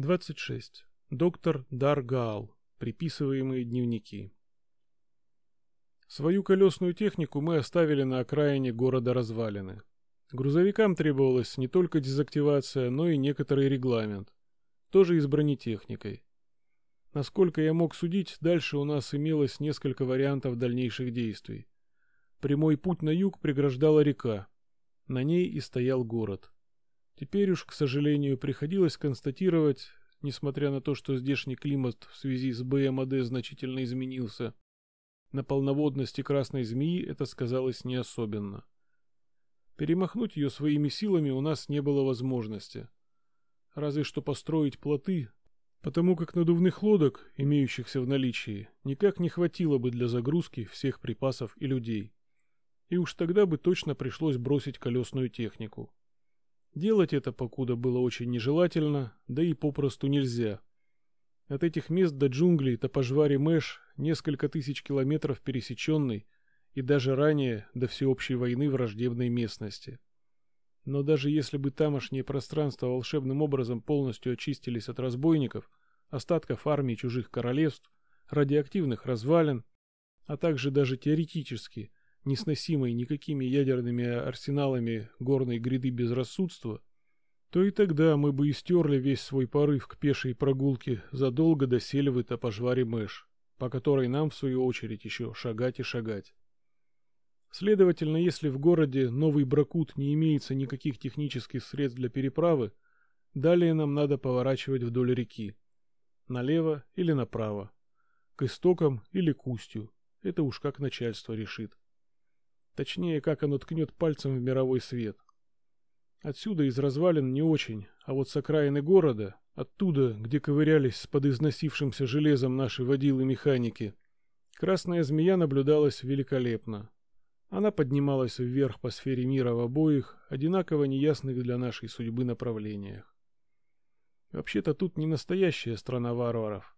26. Доктор Даргаал. Приписываемые дневники. Свою колесную технику мы оставили на окраине города развалины. Грузовикам требовалась не только дезактивация, но и некоторый регламент. Тоже и с бронетехникой. Насколько я мог судить, дальше у нас имелось несколько вариантов дальнейших действий. Прямой путь на юг преграждала река. На ней и стоял город. Теперь уж, к сожалению, приходилось констатировать, несмотря на то, что здешний климат в связи с БМАД значительно изменился, на полноводности красной змеи это сказалось не особенно. Перемахнуть ее своими силами у нас не было возможности. Разве что построить плоты, потому как надувных лодок, имеющихся в наличии, никак не хватило бы для загрузки всех припасов и людей. И уж тогда бы точно пришлось бросить колесную технику. Делать это покуда было очень нежелательно, да и попросту нельзя. От этих мест до джунглей Топожвари Мэш несколько тысяч километров пересеченной и даже ранее до всеобщей войны враждебной местности. Но даже если бы тамошние пространства волшебным образом полностью очистились от разбойников, остатков армии чужих королевств, радиоактивных развалин, а также даже теоретически несносимой никакими ядерными арсеналами горной гряды безрассудства, то и тогда мы бы истерли весь свой порыв к пешей прогулке задолго до сельвы-то пожвари Мэш, по которой нам, в свою очередь, еще шагать и шагать. Следовательно, если в городе Новый Бракут не имеется никаких технических средств для переправы, далее нам надо поворачивать вдоль реки. Налево или направо. К истокам или к устью. Это уж как начальство решит. Точнее, как оно ткнет пальцем в мировой свет. Отсюда из развалин не очень, а вот с окраины города, оттуда, где ковырялись с подизносившимся железом наши водилы-механики, красная змея наблюдалась великолепно. Она поднималась вверх по сфере мира в обоих, одинаково неясных для нашей судьбы направлениях. Вообще-то тут не настоящая страна варваров.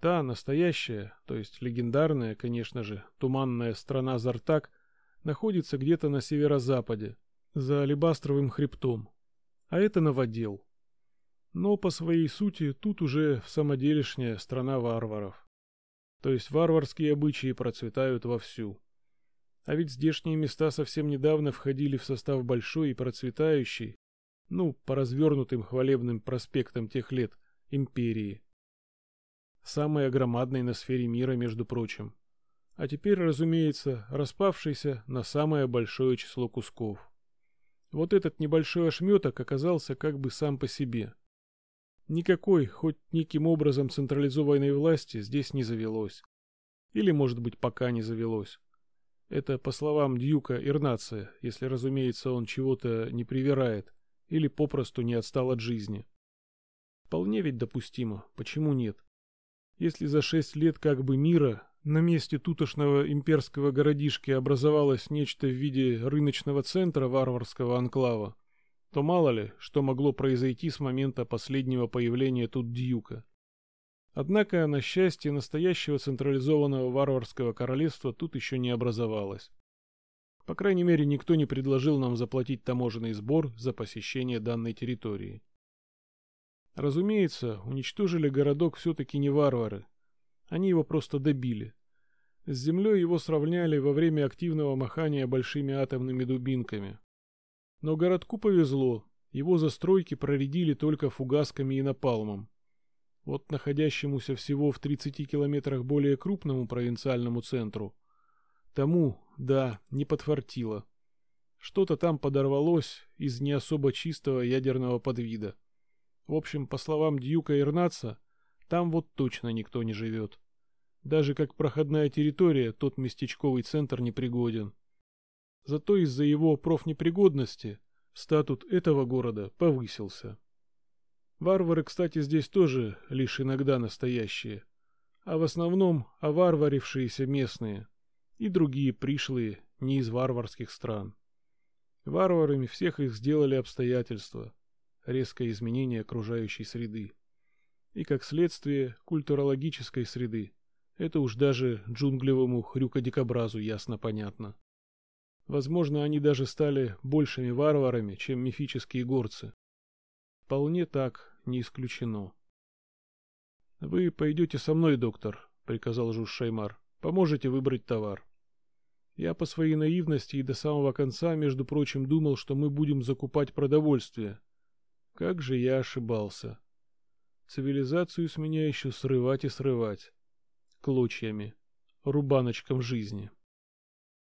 Та настоящая, то есть легендарная, конечно же, туманная страна Зартак – находится где-то на северо-западе, за Алебастровым хребтом. А это новодел. Но по своей сути тут уже в самоделишняя страна варваров. То есть варварские обычаи процветают вовсю. А ведь здешние места совсем недавно входили в состав большой и процветающей, ну, по развернутым хвалебным проспектам тех лет, империи. Самой громадной на сфере мира, между прочим а теперь, разумеется, распавшийся на самое большое число кусков. Вот этот небольшой ошметок оказался как бы сам по себе. Никакой, хоть неким образом централизованной власти здесь не завелось. Или, может быть, пока не завелось. Это по словам Дьюка Ирнация, если, разумеется, он чего-то не привирает или попросту не отстал от жизни. Вполне ведь допустимо, почему нет? Если за шесть лет как бы мира на месте тутошного имперского городишки образовалось нечто в виде рыночного центра варварского анклава, то мало ли, что могло произойти с момента последнего появления тут Дьюка. Однако, на счастье, настоящего централизованного варварского королевства тут еще не образовалось. По крайней мере, никто не предложил нам заплатить таможенный сбор за посещение данной территории. Разумеется, уничтожили городок все-таки не варвары, они его просто добили. С землей его сравняли во время активного махания большими атомными дубинками. Но городку повезло, его застройки проредили только фугасками и напалмом. Вот находящемуся всего в 30 километрах более крупному провинциальному центру, тому, да, не подфартило. Что-то там подорвалось из не особо чистого ядерного подвида. В общем, по словам Дьюка Ирнаца, там вот точно никто не живет. Даже как проходная территория тот местечковый центр непригоден. Зато из-за его профнепригодности статут этого города повысился. Варвары, кстати, здесь тоже лишь иногда настоящие, а в основном оварварившиеся местные и другие пришлые не из варварских стран. Варварами всех их сделали обстоятельства, резкое изменение окружающей среды и, как следствие, культурологической среды. Это уж даже джунглевому хрюкодикобразу ясно понятно. Возможно, они даже стали большими варварами, чем мифические горцы. Вполне так, не исключено. «Вы пойдете со мной, доктор», — приказал Жуж Шаймар. «Поможете выбрать товар». Я по своей наивности и до самого конца, между прочим, думал, что мы будем закупать продовольствие. Как же я ошибался. Цивилизацию с меня еще срывать и срывать. Клочьями. Рубаночком жизни.